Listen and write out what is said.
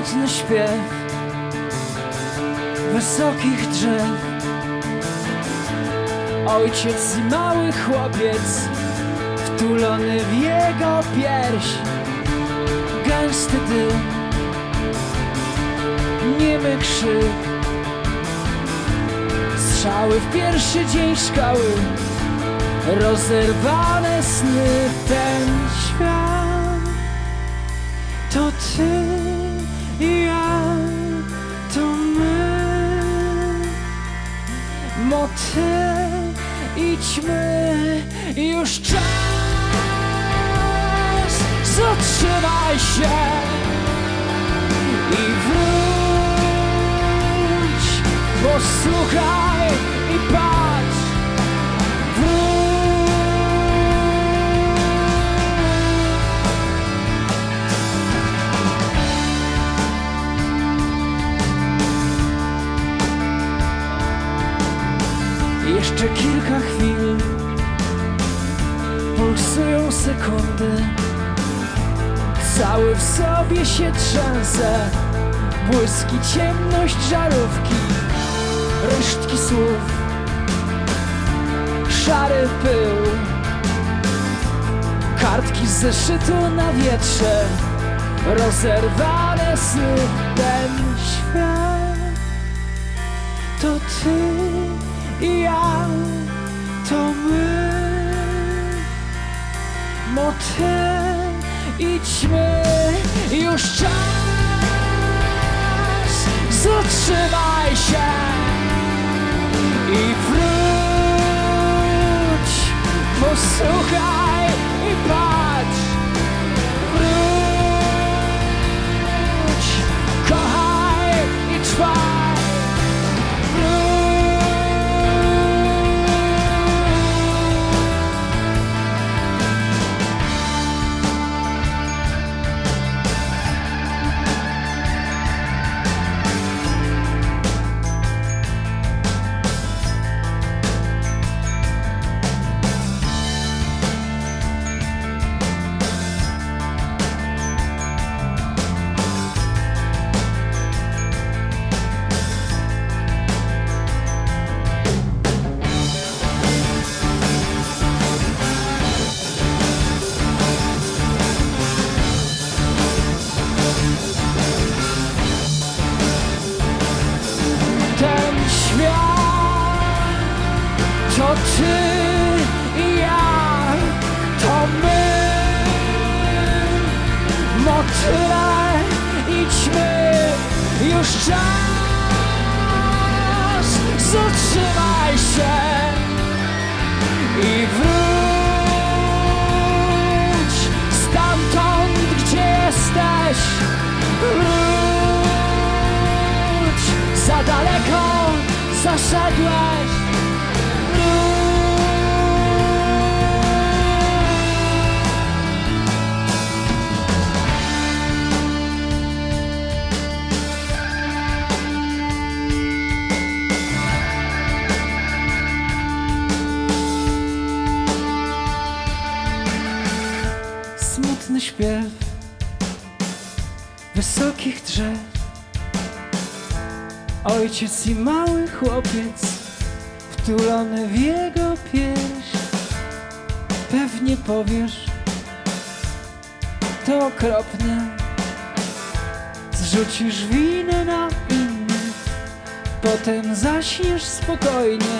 smutny śpiew wysokich drzew. Ojciec i mały chłopiec wtulony w jego pierś. Gęsty dym, niemy krzyk, strzały w pierwszy dzień szkoły, rozerwane sny ten świat. To ty ja, to my, motyl i ćmy, już czas, zatrzymaj się i wróć, posłuchaj i patrz, Jeszcze kilka chwil. Pulsują sekundy. Cały w sobie się trzęsę. Błyski, ciemność żarówki. Resztki słów. Szary pył. Kartki z zeszytu na wietrze. Rozerwane sny Ten świat. To ty i ja Motyl i ćmy Już czas Zatrzymaj to ty i ja, to my, motyle i ćmy, już czas, zatrzymaj się i wróć stamtąd, gdzie jesteś, wróć. Za daleko zaszedłeś Smutny śpiew wysokich drzew. Ojciec i mały chłopiec wtulony w jego pierś Pewnie powiesz To okropnie Zrzucisz winę na innych Potem zaśniesz spokojnie